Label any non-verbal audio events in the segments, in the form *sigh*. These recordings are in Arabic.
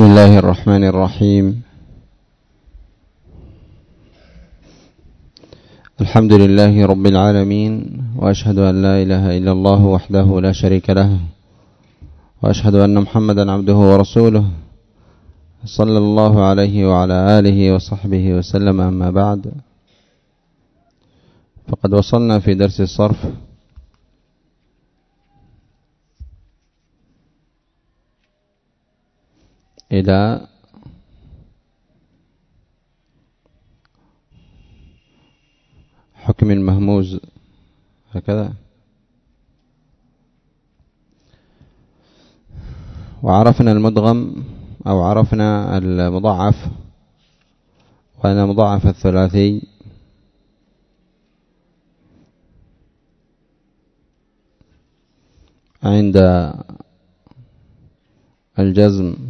بسم الله الرحمن الرحيم. الحمد لله رب العالمين وأشهد أن لا إله إلا الله وحده لا شريك له وأشهد أن محمدا عبده ورسوله صلى الله عليه وعلى آله وصحبه وسلم أما بعد. فقد وصلنا في درس الصرف. إلى حكم المهموز هكذا. وعرفنا المدغم أو عرفنا المضاعف وأن مضاعف الثلاثي. عند الجزم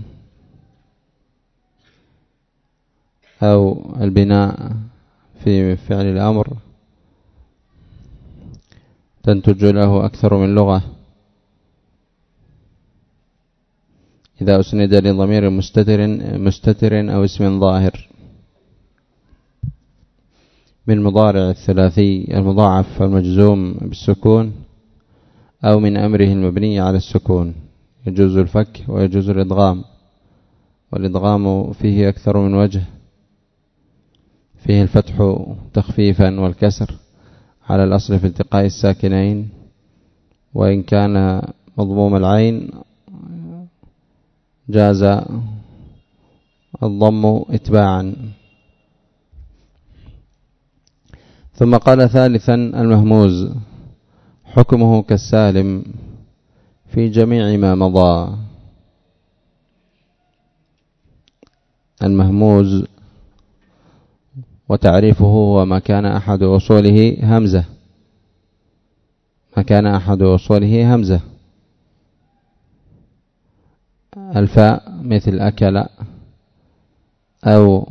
أو البناء في فعل الأمر تنتج له أكثر من لغة. إذا أسند لضمير مستتر, مستتر أو اسم ظاهر. من مضارع الثلاثي المضاعف المجزوم بالسكون أو من أمره المبني على السكون. يجوز الفك ويجوز الإدغام والإدغام فيه أكثر من وجه. فيه الفتح تخفيفا والكسر على الأصل في التقاء الساكنين وإن كان مضموم العين جاز الضم اتباعا. ثم قال ثالثا المهموز حكمه كالسالم في جميع ما مضى. المهموز وتعريفه هو ما كان أحد أصوله همزة. ما كان أحد أصوله همزة. الفاء مثل أكل أو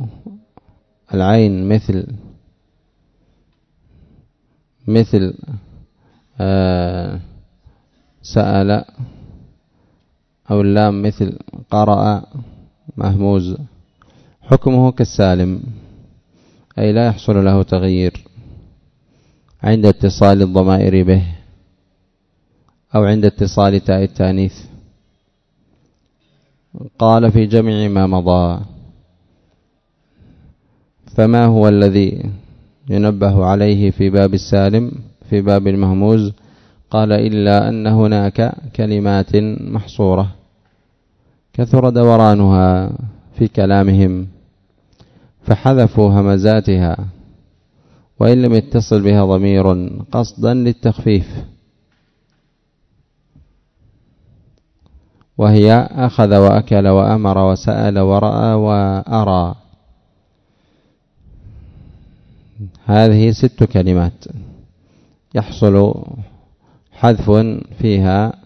العين مثل مثل آه، سأل أو اللام مثل قرأ مهموز. حكمه كالسالم. أي لا يحصل له تغيير عند اتصال الضمائر به أو عند اتصال تاء التانيث. قال في جميع ما مضى. فما هو الذي ينبه عليه في باب السالم في باب المهموز؟ قال إلا أن هناك كلمات محصورة كثر دورانها في كلامهم. فحذفوا همزاتها وإن لم يتصل بها ضمير قصدا للتخفيف. وهي أخذ وأكل وأمر وسأل ورأى وأرى. هذه ست كلمات. يحصل حذف فيها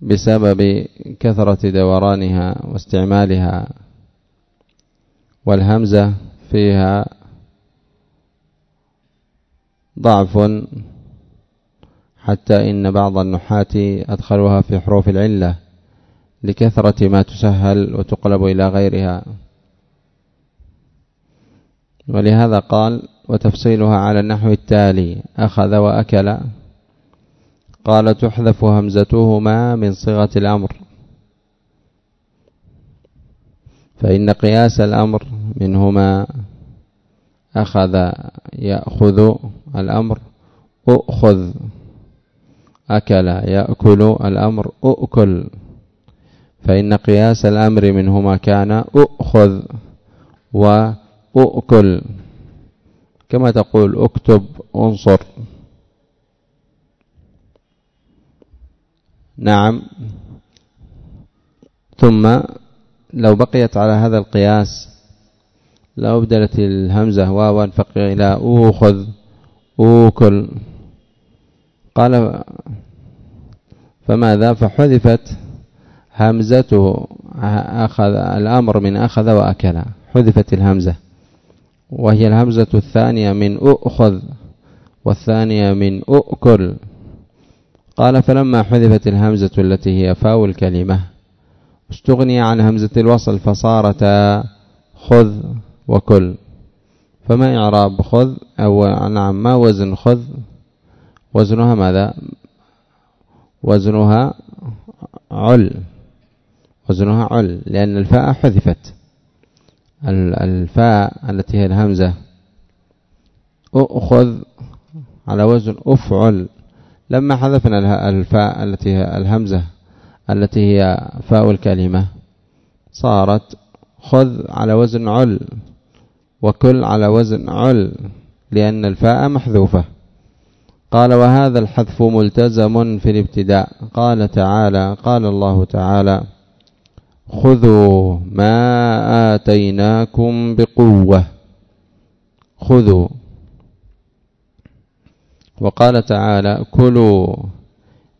بسبب كثرة دورانها واستعمالها والهمزة فيها ضعف حتى إن بعض النحاة أدخلوها في حروف العلة لكثرة ما تسهل وتقلب إلى غيرها. ولهذا قال وتفصيلها على النحو التالي أخذ وأكل قال تحذف همزتهما من صيغة الأمر. فإن قياس الأمر منهما أخذ يأخذ الأمر أؤخذ أكل يأكل الأمر أؤكل. فإن قياس الأمر منهما كان أؤخذ وأؤكل. كما تقول اكتب انصر. نعم. ثم لو بقيت على هذا القياس لو أبدلت الهمزة واوا إلى أوخذ أوكل. قال فماذا؟ فحذفت همزته أخذ الأمر من أخذ وأكل. حذفت الهمزة. وهي الهمزة الثانية من أؤخذ والثانية من أؤكل قال فلما حذفت الهمزة التي هي فاء الكلمة استغني عن همزة الوصل فصارتا خذ وكل. فما إعراب خذ أو نعم ما وزن خذ؟ وزنها ماذا؟ وزنها عل. وزنها عل لأن الفاء حذفت. الفاء التي هي الهمزة أخذ على وزن أفعل. لما حذفنا الفاء التي هي الهمزة التي هي فاء الكلمة صارت خذ على وزن عل وكل على وزن عل لأن الفاء محذوفة. قال وهذا الحذف ملتزم في الابتداء. قال تعالى قال الله تعالى خذوا ما آتيناكم بقوة. خذوا. وقال تعالى كلوا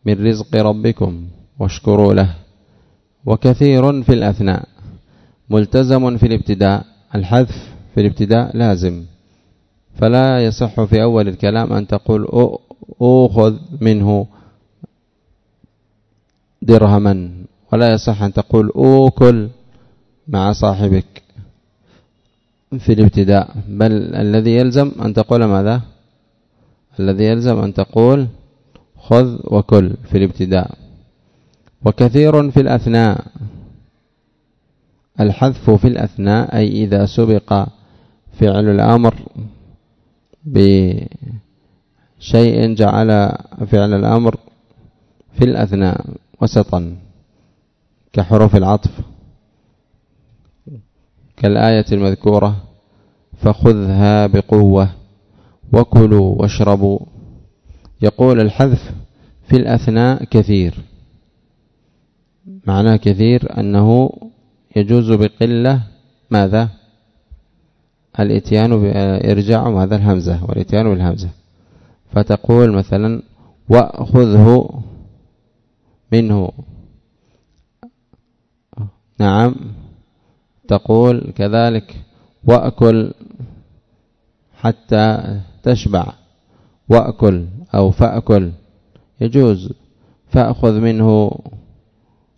من رزق ربكم واشكروا له وكثير في الأثناء ملتزم في الابتداء الحذف في الابتداء لازم فلا يصح في أول الكلام أن تقول أخذ منه درهما ولا يصح أن تقول أوكل مع صاحبك في الابتداء بل الذي يلزم أن تقول ماذا؟ الذي يلزم أن تقول خذ وكل في الابتداء. وكثير في الأثناء. الحذف في الأثناء أي إذا سبق فعل الأمر بشيء جعل فعل الأمر في الأثناء وسطا كحروف العطف. كالآية المذكورة فخذها بقوة. وكلوا واشربوا. يقول الحذف في الأثناء كثير. معناه كثير أنه يجوز بقلة ماذا؟ الاتيان بإرجاع ماذا الهمزة والاتيان بالهمزة. فتقول مثلا وأخذه منه. نعم. تقول كذلك وأكل حتى تشبع وأكل أو فأكل. يجوز فأخذ منه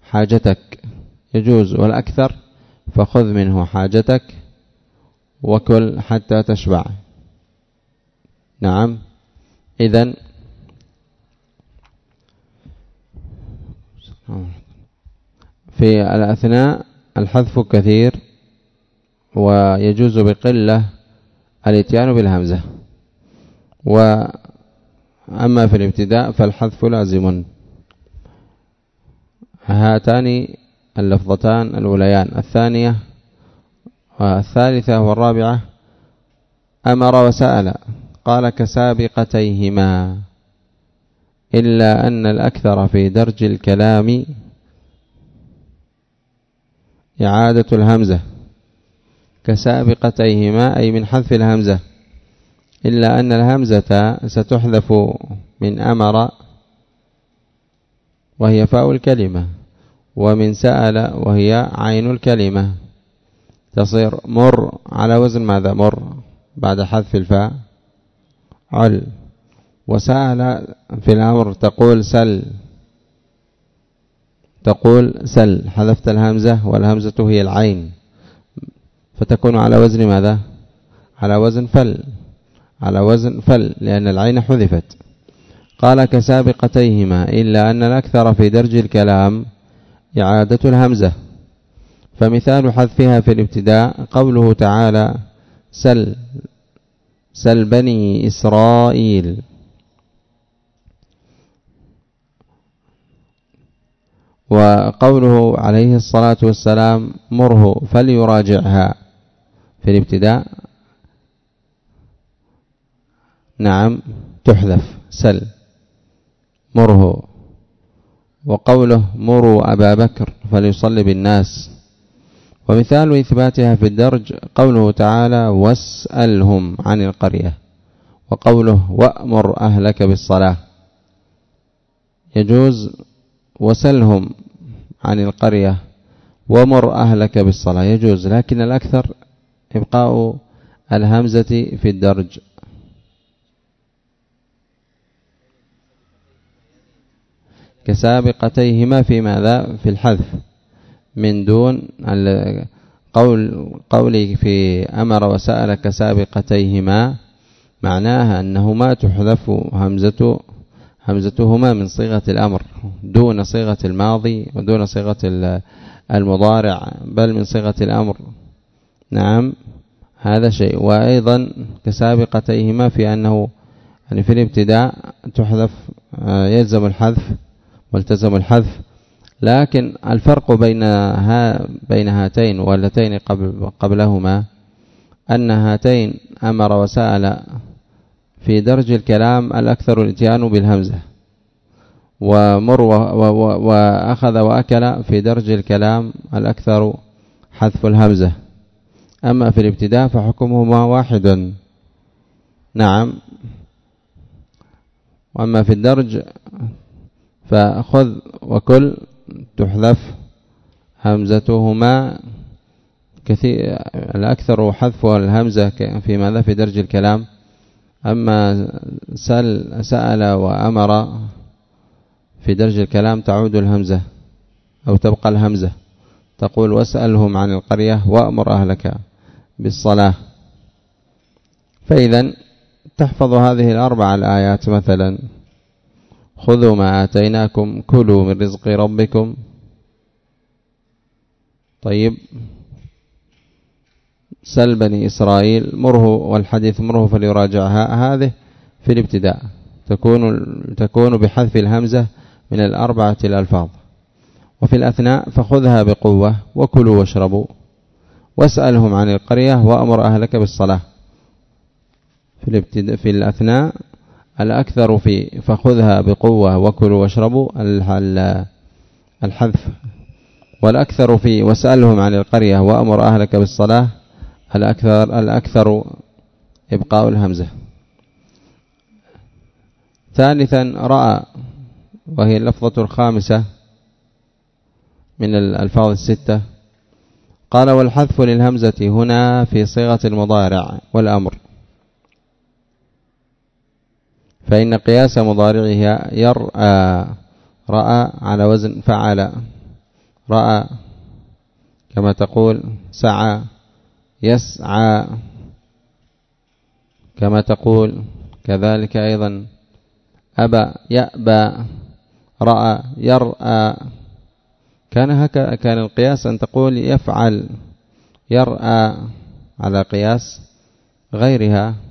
حاجتك. يجوز والأكثر فخذ منه حاجتك وكل حتى تشبع. نعم. إذن في الأثناء الحذف كثير ويجوز بقلة الإتيان بالهمزة. وأما في الابتداء فالحذف لازم. هاتان اللفظتان الأوليان. الثانية والثالثة والرابعة أمر وسأل. قال كسابقتيهما. إلا أن الأكثر في درج الكلام إعادة الهمزة. كسابقتيهما أي من حذف الهمزة. إلا أن الهمزة ستحذف من أمر وهي فاء الكلمة ومن سأل وهي عين الكلمة. تصير مر على وزن ماذا؟ مر بعد حذف الفاء. عل. وسأل في الأمر تقول سل. تقول سل. حذفت الهمزة والهمزة هي العين. فتكون على وزن ماذا؟ على وزن فل. على وزن فل لأن العين حذفت. قال كسابقتيهما إلا أن الأكثر في درج الكلام إعادة الهمزة. فمثال حذفها في الابتداء قوله تعالى سل سل بني إسرائيل. وقوله عليه الصلاة والسلام مره فليراجعها في الابتداء نعم تحذف سل. مره. وقوله مروا أبا بكر فليصلي بالناس. ومثال إثباتها في الدرج قوله تعالى واسألهم عن القرية. وقوله وأمر أهلك بالصلاة. يجوز وسلهم عن القرية. ومر أهلك بالصلاة. يجوز لكن الأكثر إبقاء الهمزة في الدرج. كسابقتيهما في ماذا؟ في الحذف. من دون قول قولي في أمر وسأل كسابقتيهما معناها أنهما تحذف همزة همزتهما من صيغة الأمر دون صيغة الماضي ودون صيغة المضارع بل من صيغة الأمر. نعم هذا شيء. وأيضا كسابقتيهما في أنه يعني في الابتداء تحذف آه، يلزم الحذف والتزم الحذف. لكن الفرق بين ها بين هاتين واللتين قبل قبلهما أن هاتين أمر وسأل في درج الكلام الأكثر الإتيان بالهمزة ومر وأخذ وأكل في درج الكلام الأكثر حذف الهمزة. أما في الابتداء فحكمهما واحد. نعم. وأما في الدرج فخذ وكل تحذف همزتهما كثير الأكثر حذف الهمزة في ماذا في درج الكلام. أما سل سأل وأمر في درج الكلام تعود الهمزة أو تبقى الهمزة. تقول واسألهم عن القرية وأمر أهلك بالصلاة. فإذا تحفظ هذه الأربع الآيات مثلا. خذوا ما آتيناكم كلوا من رزق ربكم. طيب. سل بني إسرائيل مره والحديث مره فليراجعها. هذه في الابتداء. تكون تكون بحذف الهمزة من الأربعة الألفاظ وفي الأثناء فخذها بقوة وكلوا واشربوا. واسألهم عن القرية وأمر أهلك بالصلاة. في في الأثناء الأكثر في فخذها بقوة وكلوا واشربوا الحذف. والأكثر في واسألهم عن القرية وأمر أهلك بالصلاة الأكثر الأكثر إبقاء الهمزة. ثالثا رأى وهي اللفظة الخامسة من الألفاظ الستة. قال والحذف للهمزة هنا في صيغة المضارع والأمر. فإن قياس مضارعها يرأى رأى على وزن فعل. رأى كما تقول سعى يسعى. كما تقول كذلك أيضا أبى يأبى رأى يرأى. كان هكا كان القياس أن تقول يفعل يرأى على قياس غيرها.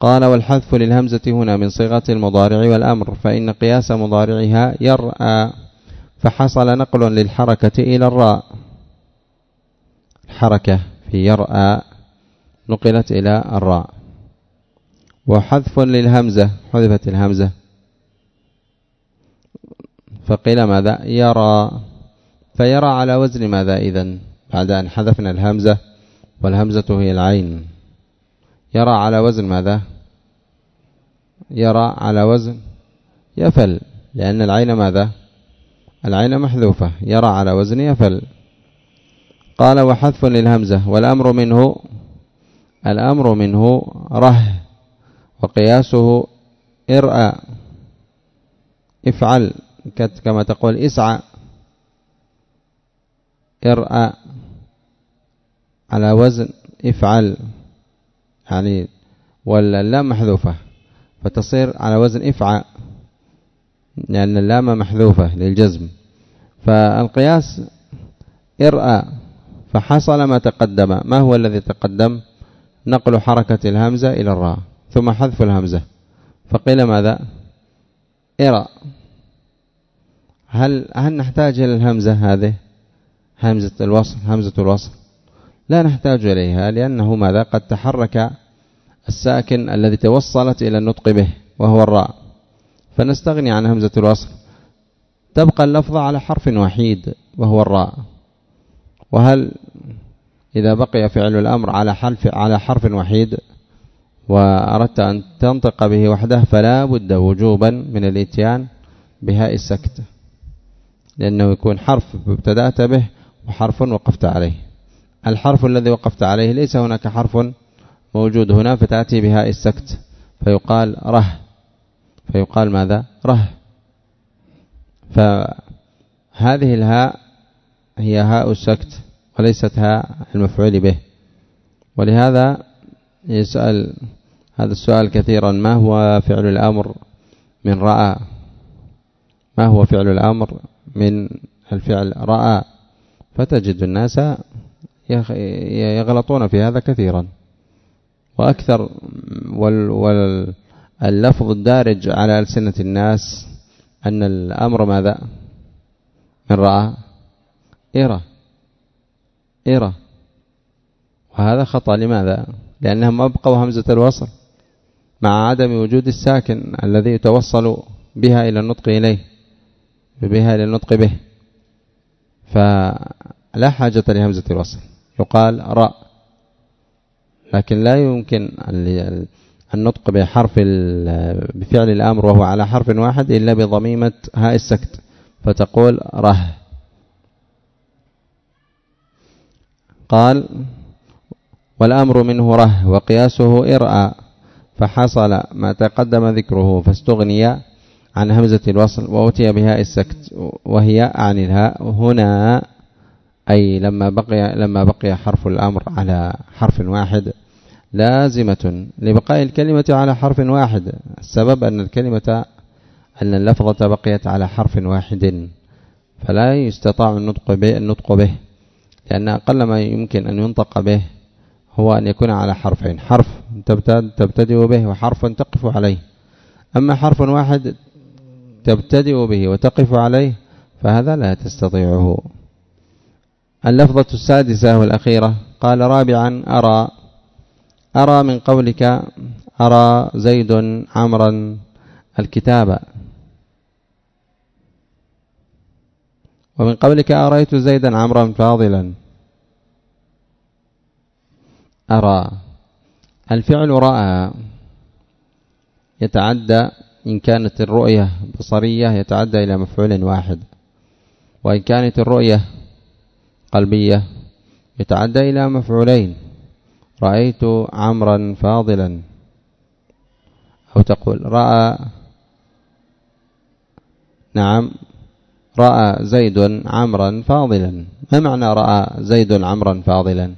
قال والحذف للهمزة هنا من صيغة المضارع والأمر فإن قياس مضارعها يرأى فحصل نقل للحركة إلى الراء. الحركة في يرأى نقلت إلى الراء. وحذف للهمزة حذفت الهمزة. فقيل ماذا؟ يرى. فيرى على وزن ماذا إذن؟ بعد أن حذفنا الهمزة والهمزة هي العين. يرى على وزن ماذا؟ يرى على وزن يفل لأن العين ماذا؟ العين محذوفة يرى على وزن يفل. قال وحذف للهمزة والأمر منه الأمر منه ره وقياسه ارأى افعل كما تقول اسعى. ارأى على وزن افعل. يعني واللام محذوفة. فتصير على وزن افعى لأن اللام محذوفة للجزم. فالقياس ارأى فحصل ما تقدم. ما هو الذي تقدم؟ نقل حركة الهمزة إلى الراء ثم حذف الهمزة. فقيل ماذا؟ ارى هل هل نحتاج إلى الهمزة هذه؟ همزة الوصل همزة الوصل. لا نحتاج إليها لأنه ماذا؟ قد تحرك الساكن الذي توصلت إلى النطق به وهو الراء. فنستغني عن همزة الوصل تبقى اللفظة على حرف وحيد وهو الراء. وهل إذا بقي فعل الأمر على حرف على حرف وحيد وأردت أن تنطق به وحده فلا بد وجوبا من الإتيان بهاء السكت. لأنه يكون حرف ابتدأت به وحرف وقفت عليه. الحرف الذي وقفت عليه ليس هناك حرف موجود هنا فتأتي بهاء السكت. فيقال ره. فيقال ماذا؟ ره. فهذه الهاء هي هاء السكت وليست هاء المفعول به. ولهذا يسأل هذا السؤال كثيرا ما هو فعل الأمر من رأى؟ ما هو فعل الأمر من الفعل رأى؟ فتجد الناس يغلطون في هذا كثيرا. وأكثر واللفظ الدارج على ألسنة الناس أن الأمر ماذا؟ من رأى؟ إرى. إرى. وهذا خطأ. لماذا؟ لأنهم أبقوا همزة الوصل مع عدم وجود الساكن الذي يتوصل بها إلى النطق إليه بها إلى النطق به. فلا حاجة لهمزة الوصل. يقال رأ لكن لا يمكن النطق بحرف بفعل الأمر وهو على حرف واحد إلا بضميمة هاء السكت. فتقول ره قال والأمر منه ره وقياسه إرأى فحصل ما تقدم ذكره فاستغني عن همزة الوصل وأتي بهاء السكت وهي عن الهاء هنا. أي لما بقي لما بقي حرف الأمر على حرف واحد لازمة لبقاء الكلمة على حرف واحد. السبب أن الكلمة أن اللفظة بقيت على حرف واحد. فلا يستطاع النطق به النطق به لأن أقل ما يمكن أن ينطق به هو أن يكون على حرفين. حرف تبتدئ به وحرف تقف عليه. أما حرف واحد تبتدئ به وتقف عليه فهذا لا تستطيعه. اللفظة السادسة والأخيرة. قال رابعا أرى. أرى من قولك أرى زيد عمرا الكتاب. ومن قولك أريت زيدا عمرا فاضلا. أرى. الفعل رأى. يتعدى إن كانت الرؤية بصرية يتعدى إلى مفعول واحد. وإن كانت الرؤية قلبية يتعدى إلى مفعولين. رأيت عمرا فاضلا. أو تقول رأى نعم رأى زيد عمرا فاضلا. ما معنى رأى زيد عمرا فاضلا؟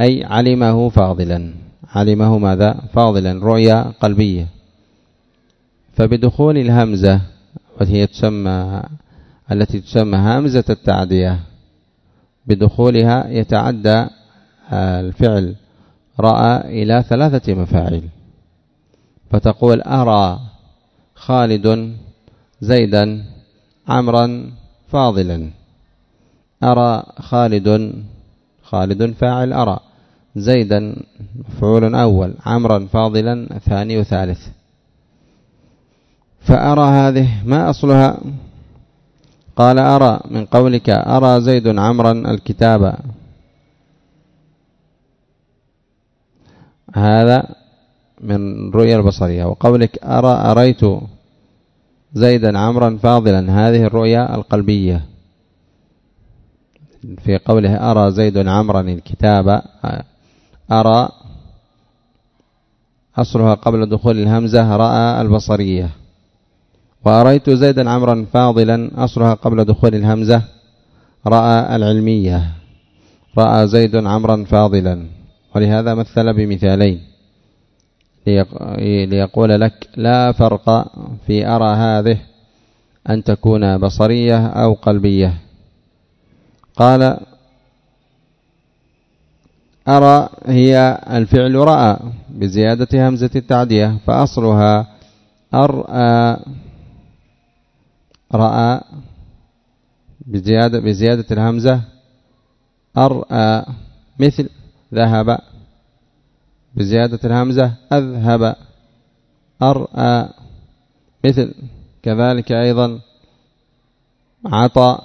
أي علمه فاضلا. علمه ماذا؟ فاضلا رؤيا قلبية. فبدخول الهمزة وهي تسمى التي تسمى همزة التعدية بدخولها يتعدى الفعل رأى إلى ثلاثة مفاعل فتقول أرى خالد زيدا عمرا فاضلا. أرى خالد خالد فاعل أرى. زيدا مفعول أول عمرا فاضلا ثاني وثالث. فأرى هذه ما أصلها؟ قال أرى من قولك أرى زيد عمرا الكتاب. هذا من رؤيا البصرية. وقولك أرى أريت زيدا عمرا فاضلا. هذه الرؤيا القلبية. في قوله أرى زيد عمرا الكتاب أرى أصلها قبل دخول الهمزة رأى البصرية. وأريت زيدا عمرا فاضلا أصلها قبل دخول الهمزة. رأى العلمية. رأى زيد عمرا فاضلا. ولهذا مثل بمثالين. ليقول لك لا فرق في أرى هذه أن تكون بصرية أو قلبية. قال أرى هي الفعل رأى بزيادة همزة التعدية فأصلها أرأى رأى بزيادة, بزيادة الهمزة أرأى مثل ذهب. بزيادة الهمزة أذهب. أرأى مثل كذلك أيضا عطى.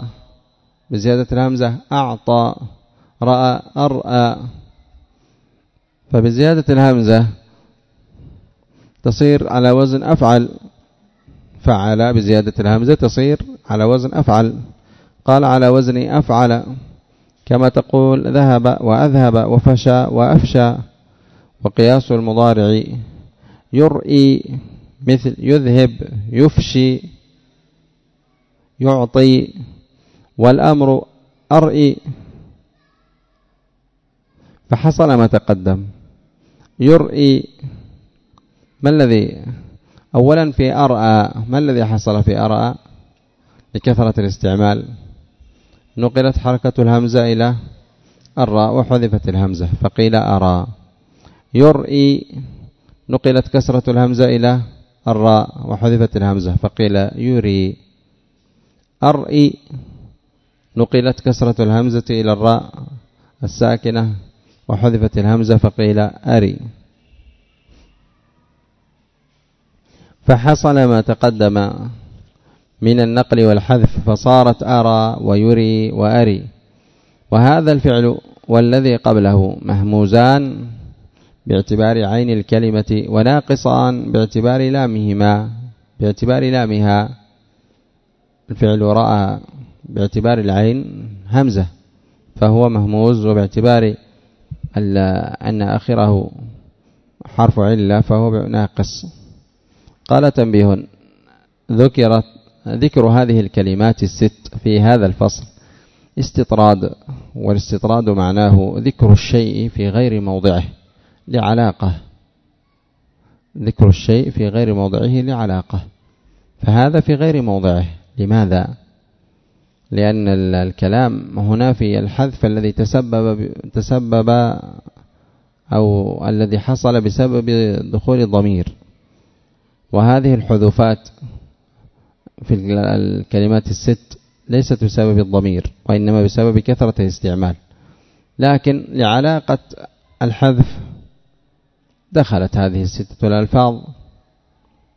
بزيادة الهمزة أعطى. رأى أرأى. فبزيادة الهمزة تصير على وزن أفعل. فعل بزيادة الهمزة تصير على وزن أفعل. قال على وزن أفعل. كما تقول ذهب وأذهب وفشى وأفشى وقياس المضارع. يرئي مثل يذهب يفشي يعطي والأمر أرئي. فحصل ما تقدم. يرئي ما الذي أولا في أرأى ما الذي حصل في أرأى؟ لكثرة الاستعمال. نقلت حركة الهمزة إلى الراء وحذفت الهمزة فقيل أرى. يرئي نقلت كسرة الهمزة إلى الراء وحذفت الهمزة فقيل يري. أرئي نقلت كسرة الهمزة إلى الراء الساكنة وحذفت الهمزة فقيل أري. فحصل ما تقدم من النقل والحذف فصارت أرى ويري وأري. وهذا الفعل والذي قبله مهموزان باعتبار عين الكلمة وناقصان باعتبار لامهما باعتبار لامها. الفعل رأى باعتبار العين همزة فهو مهموز وباعتبار أن آخره حرف علة فهو ناقص. قال تنبيه ذكرت ذكر هذه الكلمات الست في هذا الفصل. استطراد والاستطراد معناه ذكر الشيء في غير موضعه لعلاقة. ذكر الشيء في غير موضعه لعلاقة. فهذا في غير موضعه. لماذا؟ لأن الكلام هنا في الحذف الذي تسبب تسبب أو الذي حصل بسبب دخول الضمير. وهذه الحذوفات في الكلمات الست ليست بسبب الضمير وإنما بسبب كثرة الاستعمال. لكن لعلاقة الحذف دخلت هذه الستة الألفاظ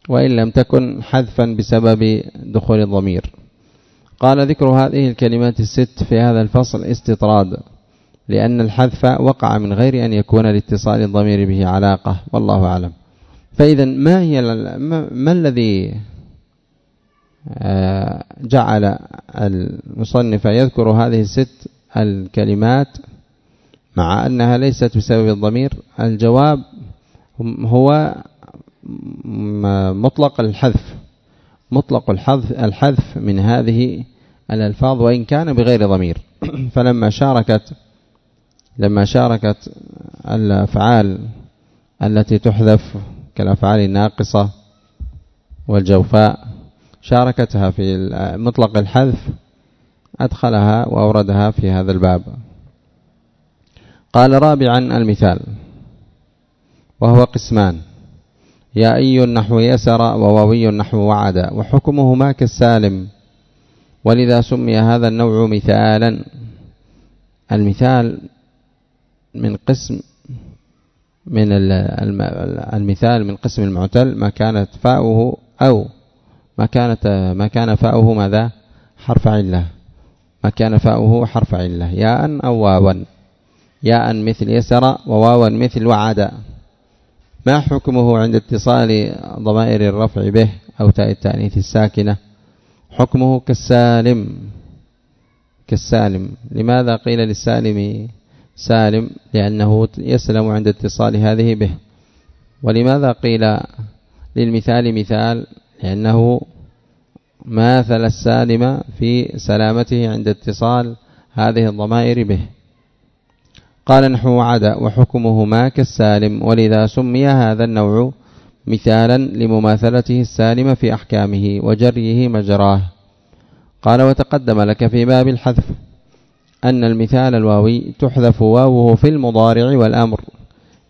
وإن لم تكن حذفا بسبب دخول الضمير. قال ذكر هذه الكلمات الست في هذا الفصل استطراد لأن الحذف وقع من غير أن يكون لاتصال الضمير به علاقة والله أعلم. فإذا ما هي ما الذي آه، جعل المصنف يذكر هذه الست الكلمات مع أنها ليست بسبب الضمير؟ الجواب هو مطلق الحذف مطلق الحذف الحذف من هذه الألفاظ وإن كان بغير ضمير. *coughs* فلما شاركت لما شاركت الأفعال التي تحذف كالأفعال الناقصة والجوفاء شاركتها في مطلق الحذف أدخلها وأوردها في هذا الباب. قال رابعا المثال وهو قسمان يا أي النحو يسر وواوي النحو وعد وحكمهما كالسالم. ولذا سمي هذا النوع مثالا. المثال من قسم من المثال من قسم المعتل ما كانت فاؤه أو ما كانت ما كان فاؤه ماذا؟ حرف علة. ما كان فاؤه حرف علة. ياء أو واوا. ياء مثل يسر وواوا مثل وعد ما حكمه عند اتصال ضمائر الرفع به أو تاء التأنيث الساكنة؟ حكمه كالسالم. كالسالم. لماذا قيل للسالم سالم لأنه يسلم عند اتصال هذه به. ولماذا قيل للمثال مثال؟ لأنه ماثل السالم في سلامته عند اتصال هذه الضمائر به. قال نحو عدا وحكمهما كالسالم. ولذا سمي هذا النوع مثالا لمماثلته السالم في أحكامه وجريه مجراه. قال وتقدم لك في باب الحذف. أن المثال الواوي تحذف واوه في المضارع والأمر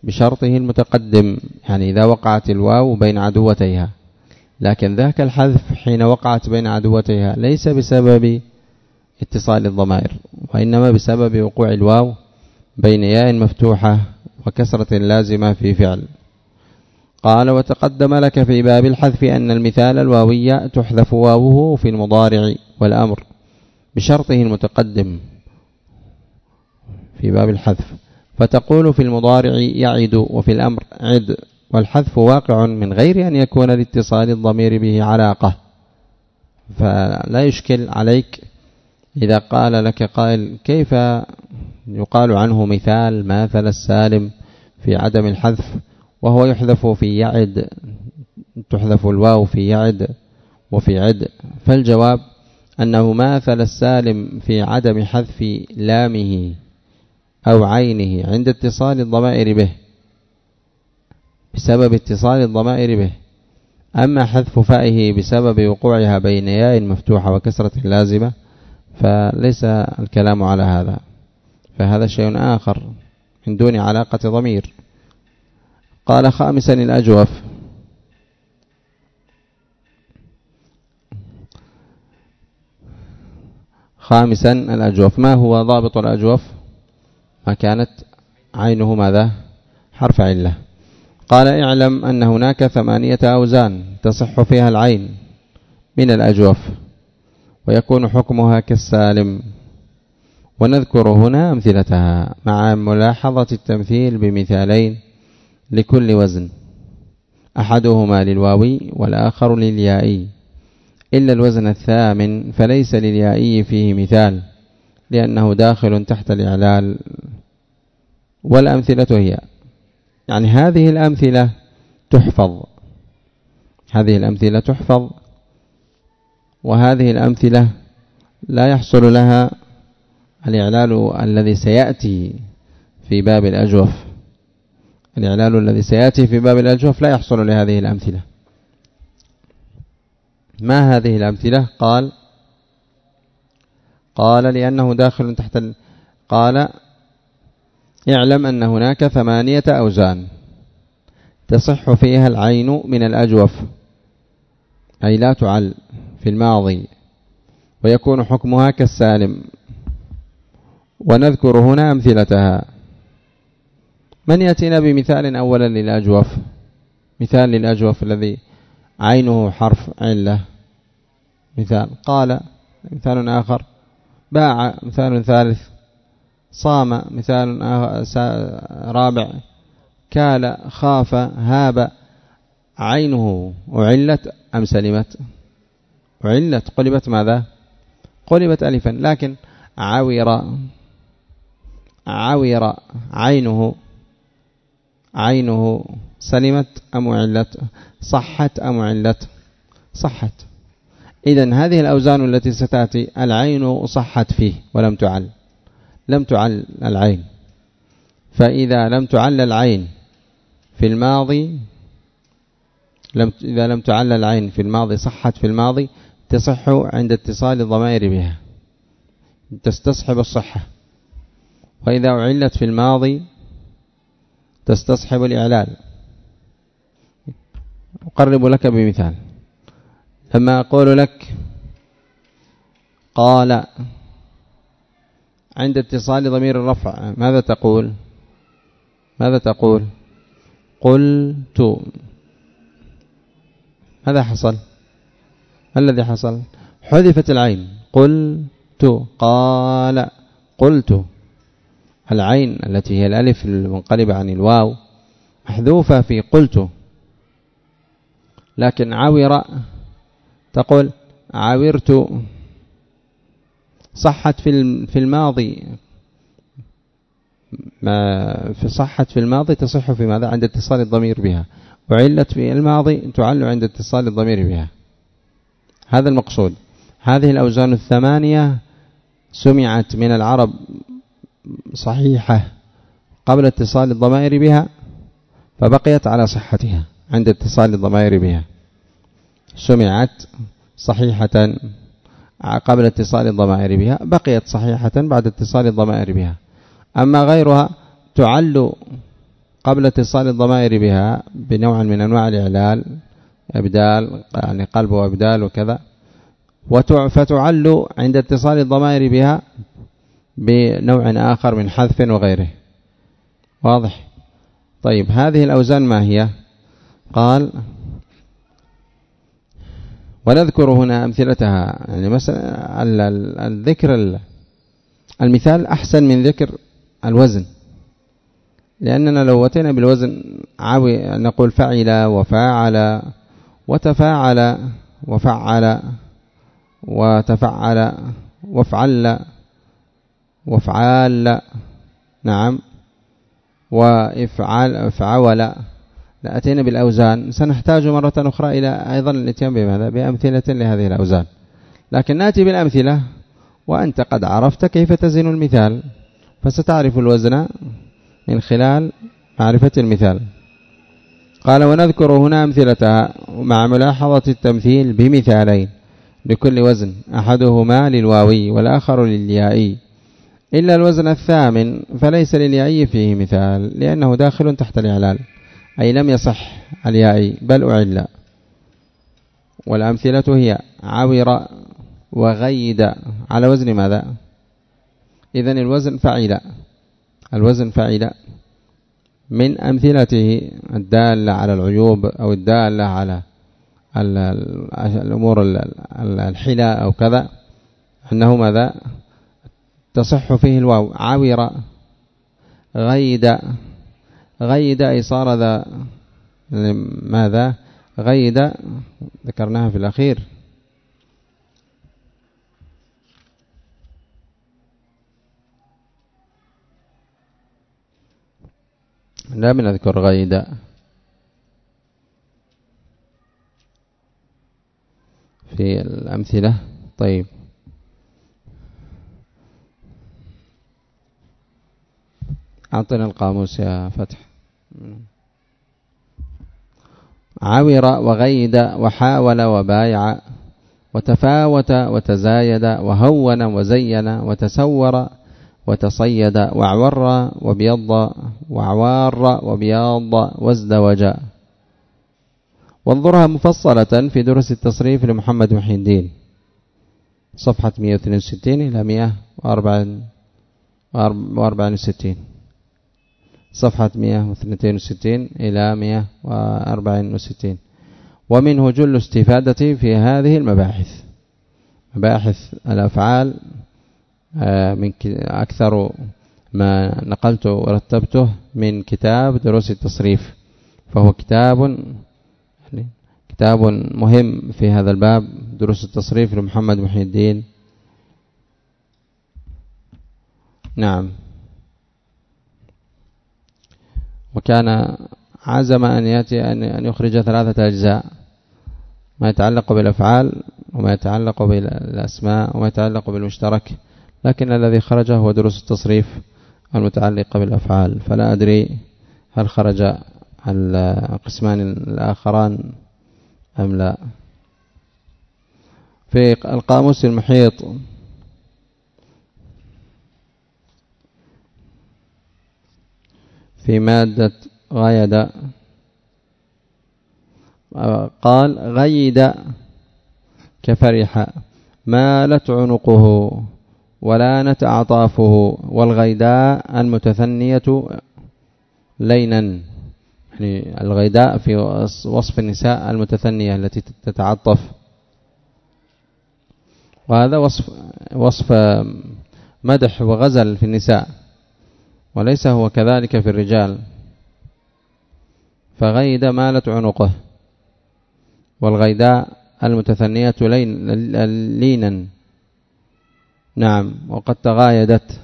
بشرطه المتقدم يعني إذا وقعت الواو بين عدوتيها. لكن ذاك الحذف حين وقعت بين عدوتيها ليس بسبب اتصال الضمائر وإنما بسبب وقوع الواو بين ياء مفتوحة وكسرة لازمة في فعل. قال وتقدم لك في باب الحذف أن المثال الواوية تحذف واوه في المضارع والأمر بشرطه المتقدم. في باب الحذف. فتقول في المضارع يعد وفي الأمر عد والحذف واقع من غير أن يكون لاتصال الضمير به علاقة. فلا يشكل عليك إذا قال لك قائل كيف يقال عنه مثال ماثل السالم في عدم الحذف وهو يحذف في يعد تحذف الواو في يعد وفي عد. فالجواب أنه ماثل السالم في عدم حذف لامه. أو عينه عند اتصال الضمائر به بسبب اتصال الضمائر به. أما حذف فائه بسبب وقوعها بين ياء مفتوحة وكسرة لازمة فليس الكلام على هذا. فهذا شيء آخر من دون علاقة ضمير. قال خامسا الأجوف. خامسا الأجوف. ما هو ضابط الأجوف؟ ما كانت عينه ماذا؟ حرف علة. قال اعلم أن هناك ثمانية أوزان تصح فيها العين من الأجوف ويكون حكمها كالسالم. ونذكر هنا أمثلتها مع ملاحظة التمثيل بمثالين لكل وزن. أحدهما للواوي والآخر لليائي. إلا الوزن الثامن فليس لليائي فيه مثال لأنه داخل تحت الإعلال. والأمثلة هي. يعني هذه الأمثلة تحفظ. هذه الأمثلة تحفظ. وهذه الأمثلة لا يحصل لها الإعلال الذي سيأتي في باب الأجوف. الإعلال الذي سيأتي في باب الأجوف لا يحصل لهذه الأمثلة. ما هذه الأمثلة؟ قال قال لأنه داخل تحت ال... قال اعلم أن هناك ثمانية أوزان تصح فيها العين من الأجوف أي لا تعل في الماضي ويكون حكمها كالسالم. ونذكر هنا أمثلتها. من يأتينا بمثال أولا للأجوف؟ مثال للأجوف الذي عينه حرف علة. مثال قال مثال آخر باع مثال ثالث. صام مثال رابع كال خاف هاب عينه أعلت أم سلمت؟ أعلت. قلبت ماذا؟ قلبت ألفا. لكن عور عور عينه عينه سلمت أم علت صحت أم علت صحت. إذا هذه الأوزان التي ستأتي العين صحت فيه ولم تعل. لم تعل العين. فإذا لم تعل العين في الماضي لم إذا لم تعل العين في الماضي صحت في الماضي تصح عند اتصال الضمائر بها. تستصحب الصحة. وإذا أعلت في الماضي تستصحب الإعلال. أقرب لك بمثال. لما أقول لك قال عند اتصال ضمير الرفع. ماذا تقول؟ ماذا تقول؟ قلت. ماذا حصل؟ ما الذي حصل؟ حذفت العين. قلت. قال. قلت. العين التي هي الألف المنقلبة عن الواو محذوفة في قلت. لكن عور تقول عاورت. صحت في في الماضي. ما في صحت في الماضي تصح في ماذا؟ عند اتصال الضمير بها. وعلت في الماضي تعل عند اتصال الضمير بها. هذا المقصود. هذه الأوزان الثمانية سمعت من العرب صحيحة قبل اتصال الضمائر بها فبقيت على صحتها عند اتصال الضمائر بها. سمعت صحيحة قبل اتصال الضمائر بها بقيت صحيحة بعد اتصال الضمائر بها. أما غيرها تعل قبل اتصال الضمائر بها بنوع من أنواع الإعلال إبدال يعني قلب وإبدال وكذا فتعل عند اتصال الضمائر بها بنوع آخر من حذف وغيره. واضح؟ طيب هذه الأوزان ما هي؟ قال ونذكر هنا أمثلتها. يعني مثلا الذكر المثال أحسن من ذكر الوزن. لأننا لو أتينا بالوزن عاوي نقول فعل وفاعل وتفاعل وفعل وتفعل وافعل وافعال. نعم. وافعل افعول لأتينا بالأوزان. سنحتاج مرة أخرى إلى أيضا الاتيان بماذا؟ بأمثلة لهذه الأوزان. لكن نأتي بالأمثلة. وأنت قد عرفت كيف تزن المثال. فستعرف الوزن من خلال معرفة المثال. قال ونذكر هنا أمثلتها مع ملاحظة التمثيل بمثالين. لكل وزن. أحدهما للواوي والآخر لليائي. إلا الوزن الثامن فليس لليائي فيه مثال لأنه داخل تحت الإعلال أي لم يصح اليائي بل أعلى والأمثلة هي عور وغيد. على وزن ماذا؟ إذن الوزن فعل. الوزن فعل من أمثلته الدالة على العيوب أو الدالة على الأمور الحلا أو كذا أنه ماذا؟ تصح فيه الواو. عاور غيد. غيد أي صار ذا ماذا؟ غيد ذكرناها في الأخير. لم نذكر غيد. في الأمثلة طيب. أعطنا القاموس يا فتح. عور وغيد وحاول وبايع وتفاوت وتزايد وهون وزين وتسور وتصيد وعور وبيض وعوار وبياض وازدوج. وانظرها مفصلة في درس التصريف لمحمد محي الدين. صفحة 162 إلى 164 صفحة 162 إلى 164 ومنه جل استفادتي في هذه المباحث. مباحث الأفعال آه، من أكثر ما نقلت ورتبته من كتاب دروس التصريف. فهو كتاب يعني كتاب مهم في هذا الباب دروس التصريف لمحمد محي الدين. نعم. وكان عزم أن يأتي أن يخرج ثلاثة أجزاء. ما يتعلق بالأفعال وما يتعلق بالأسماء وما يتعلق بالمشترك لكن الذي خرج هو دروس التصريف المتعلقة بالأفعال. فلا أدري هل خرج القسمان الآخران أم لا. في القاموس المحيط في مادة غيد. قال غيد كفرح. مالت عنقه ولانت أعطافه والغيداء المتثنية لينا. يعني الغيداء في وصف النساء المتثنية التي تتعطف وهذا وصف وصف مدح وغزل في النساء. وليس هو كذلك في الرجال. فغيد مالت عنقه. والغيداء المتثنية لين لينا. نعم وقد تغايدت.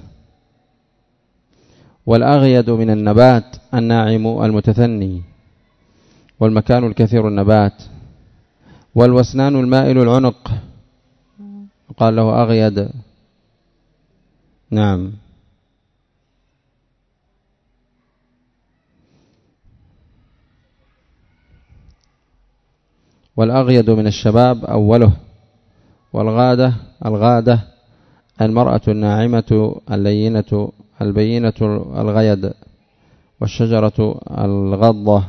والأغيد من النبات الناعم المتثني. والمكان الكثير النبات. والوسنان المائل العنق. قال له أغيد. نعم. والأغيد من الشباب أوله والغادة الغادة المرأة الناعمة اللينة البينة الغيد والشجرة الغضة.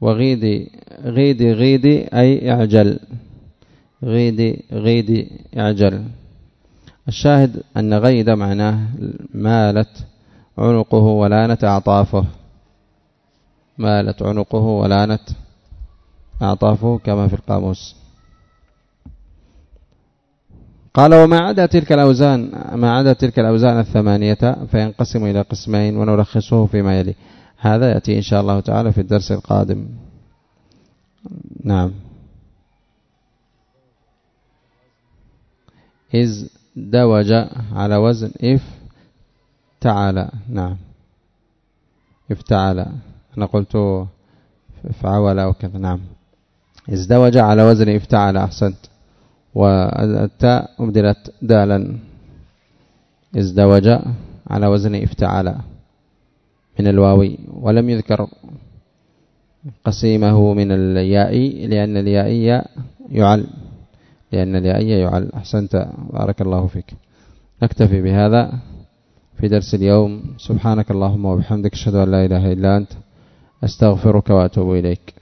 وغيدي غيدي غيدي أي إعجل. غيدي غيدي إعجل. الشاهد أن غيد معناه مالت عنقه ولانت أعطافه مالت عنقه ولانت أعطافه كما في القاموس. قال وما عدا تلك الأوزان ما عدا تلك الأوزان الثمانية فينقسم إلى قسمين ونلخصه فيما يلي. هذا يأتي إن شاء الله تعالى في الدرس القادم. نعم. إذ دوج على وزن إف تعالى. نعم. افتعل أنا قلت فعول أو كذا. نعم. ازدوج على وزن افتعل أحسنت. والتاء أبدلت دالا. ازدوج على وزن افتعل من الواوي ولم يذكر قسيمه من الياء لأن اليائي يعل. لأن اليائي يعل. أحسنت. بارك الله فيك. نكتفي بهذا في درس اليوم. سبحانك اللهم وبحمدك. أشهد أن لا إله إلا أنت. أستغفرك وأتوب إليك.